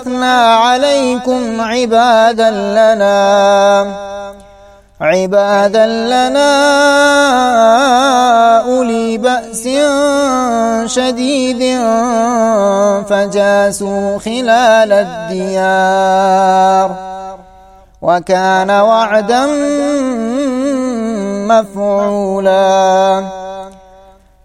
بعثنا عليكم عبادا لنا عبادا لنا أولي بأس شديد فجاسوا خلال الديار وكان وعدا مفعولا.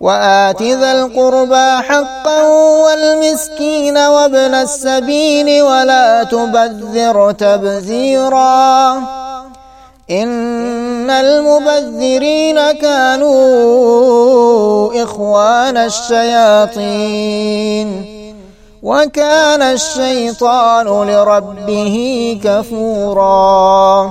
وآت ذا القربى حقا والمسكين وابن السبيل ولا تبذر تبذيرا. إن المبذرين كانوا إخوان الشياطين. وكان الشيطان لربه كفورا.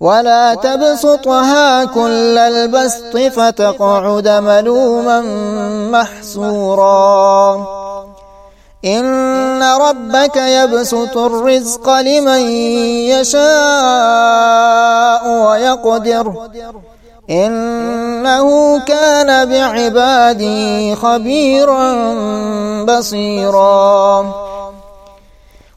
ولا تبسطها كل البسط فتقعد ملوما محسورا إن ربك يبسط الرزق لمن يشاء ويقدر إنه كان بعبادي خبيرا بصيرا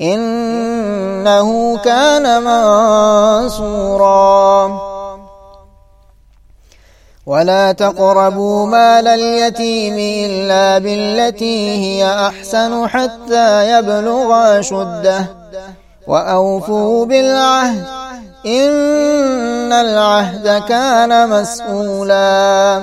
إنه كان منصورا. ولا تقربوا مال اليتيم إلا بالتي هي أحسن حتى يبلغ شده وأوفوا بالعهد إن العهد كان مسؤولا.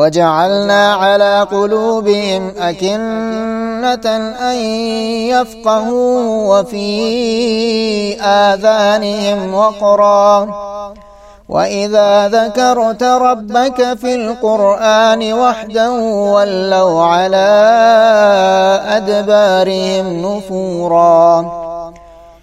وجعلنا على قلوبهم أكنة أن يفقهوا وفي آذانهم وقرا. وإذا ذكرت ربك في القرآن وحده ولوا على أدبارهم نفورا.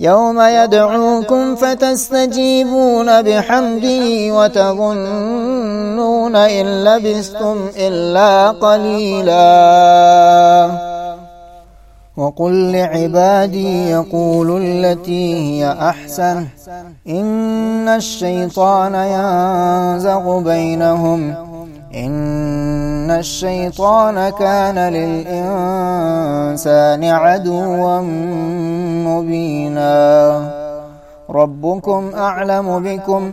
يوم يدعوكم فتستجيبون بحمده وتظنون إن لبثتم إلا قليلا. وقل لعبادي يقولوا التي هي أحسن. إن الشيطان ينزغ بينهم. إن الشيطان كان للإنسان عدوا مبينا. ربكم أعلم بكم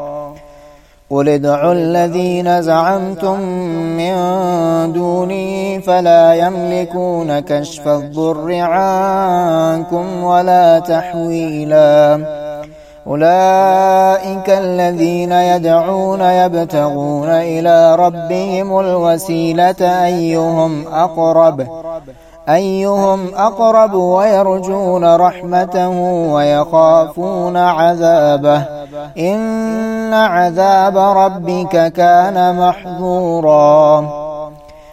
قل ادعوا الذين زعمتم من دوني فلا يملكون كشف الضر عنكم ولا تحويلاً. أولئك الذين يدعون يبتغون إلى ربهم الوسيلة أيهم أقرب؟ أيهم أقرب ويرجون رحمته ويخافون عذابه إن عذاب ربك كان محظوراً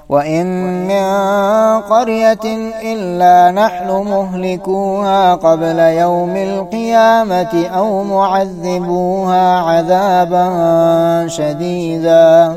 وإن من قرية إلا نحن مهلكوها قبل يوم القيامة أو معذبوها عذابا شديدا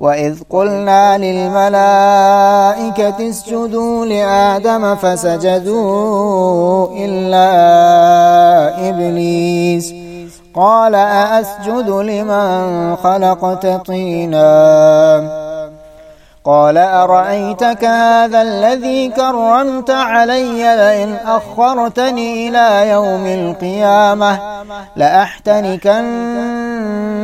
وإذ قلنا للملائكة اسجدوا لآدم فسجدوا إلا إبليس قال أأسجد لمن خلقت طيناً قال أرأيتك هذا الذي كرمت علي لئن أخرتني إلى يوم القيامة لأحتنكن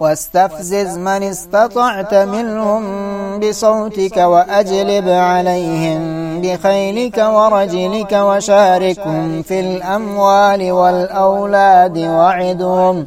واستفزز من استطعت منهم بصوتك وأجلب عليهم بخيلك ورجلك وشاركهم في الأموال والأولاد وعدهم.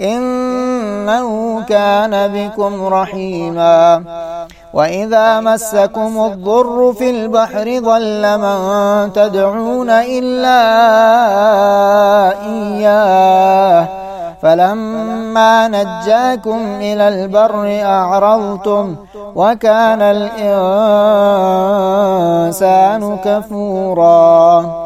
إنه كان بكم رحيما. وإذا مسكم الضر في البحر ضل من تدعون إلا إياه. فلما نجاكم إلى البر أعرضتم وكان الإنسان كفوراً.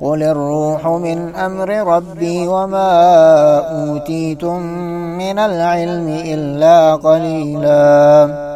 قل الروح من أمر ربي وما أوتيتم من العلم إلا قليلاً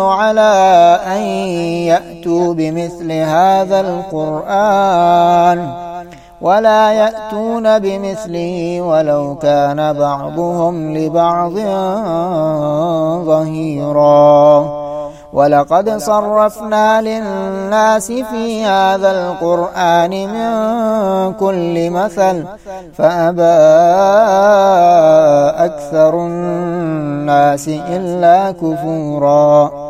على أن يأتوا بمثل هذا القرآن ولا يأتون بمثله ولو كان بعضهم لبعض ظهيراً. ولقد صرفنا للناس في هذا القرآن من كل مثل فأبى أكثر الناس إلا كفورا.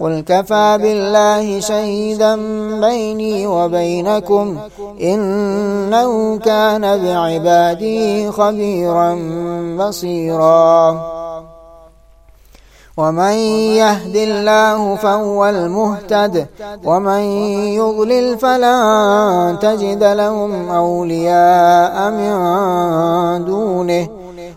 قل كفى بالله شهيدا بيني وبينكم إنه كان بعباده خبيرا بصيرا. ومن يهد الله فهو المهتد ومن يضلل فلن تجد لهم أولياء من دونه.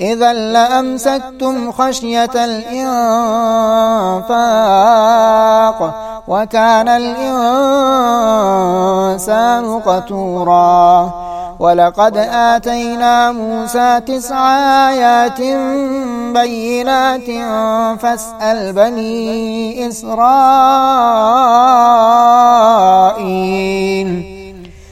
إذا لأمسكتم خشية الإنفاق وكان الإنسان قتورا. ولقد آتينا موسى تسع آيات بينات فاسأل بني إسرائيل.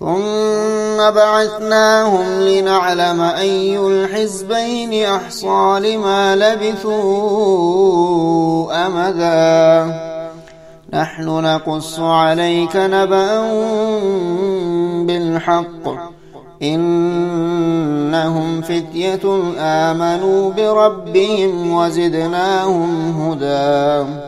ثم بعثناهم لنعلم أي الحزبين أحصى لما لبثوا أمدا. نحن نقص عليك نبأ بالحق. إنهم فتية آمنوا بربهم وزدناهم هدى.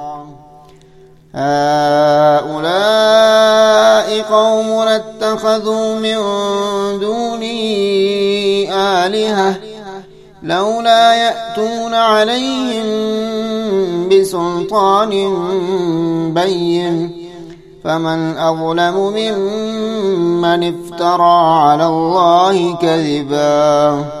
هؤلاء قوم اتخذوا من دوني آلهة لولا يأتون عليهم بسلطان بين. فمن أظلم ممن افترى على الله كذبا.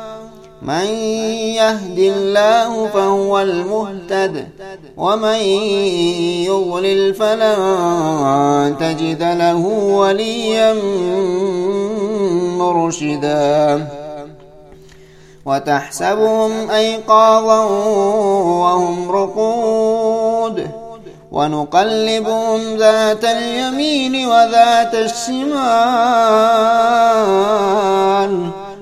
من يهد الله فهو المهتد ومن يضلل فلن تجد له وليا مرشدا. وتحسبهم أيقاظا وهم رقود. ونقلبهم ذات اليمين وذات الشمال.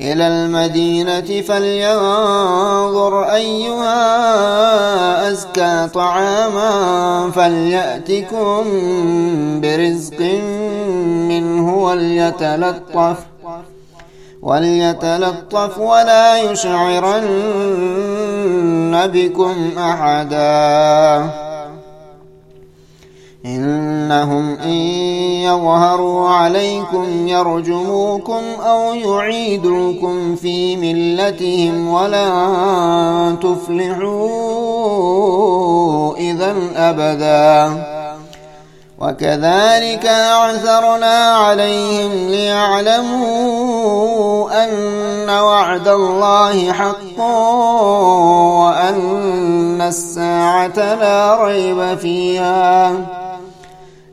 إلى المدينة فلينظر أيها أزكى طعاما فليأتكم برزق منه وليتلطف وليتلطف ولا يشعرن بكم أحدا. إنهم إن يظهروا عليكم يرجموكم أو يعيدوكم في ملتهم ولا تفلحوا إذا أبدا. وكذلك أعثرنا عليهم ليعلموا أن وعد الله حق وأن الساعة لا ريب فيها.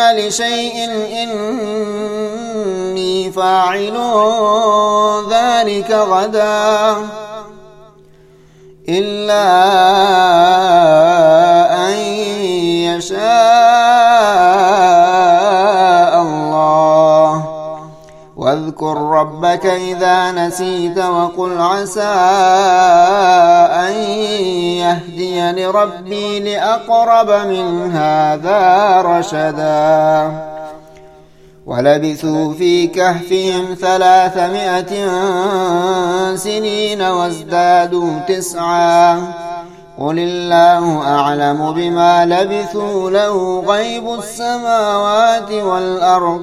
لشيء إني فاعل ذلك غدا إلا واذكر ربك إذا نسيت وقل عسى أن يهديني ربي لأقرب من هذا رشدا. ولبثوا في كهفهم ثلاثمائة سنين وازدادوا تسعا. قل الله أعلم بما لبثوا له غيب السماوات والأرض.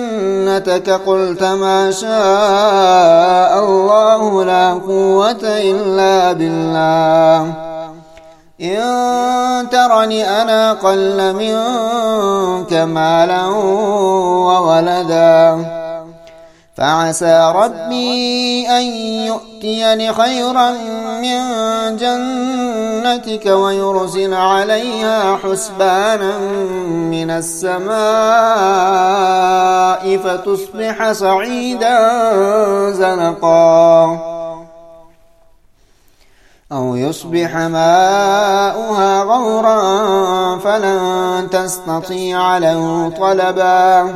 جنتك قلت ما شاء الله لا قوة إلا بالله. إن ترني أنا قل منك مالا وولدا. فعسى ربي أن يؤتيني خيرا من جنتك ويرسل عليها حسبانا من السماء فتصبح صعيدا زلقا أو يصبح ماؤها غورا فلن تستطيع له طلبا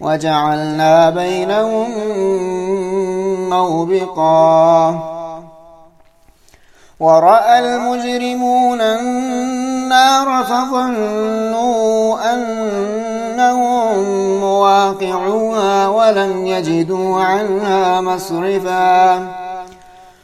وجعلنا بينهم موبقا. ورأى المجرمون النار فظنوا أنهم مواقعوها ولم يجدوا عنها مصرفا.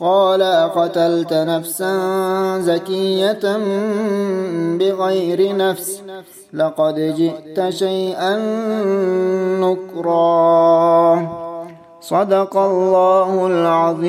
قال قتلت نفسا زكية بغير نفس لقد جئت شيئا نكرا. صدق الله العظيم.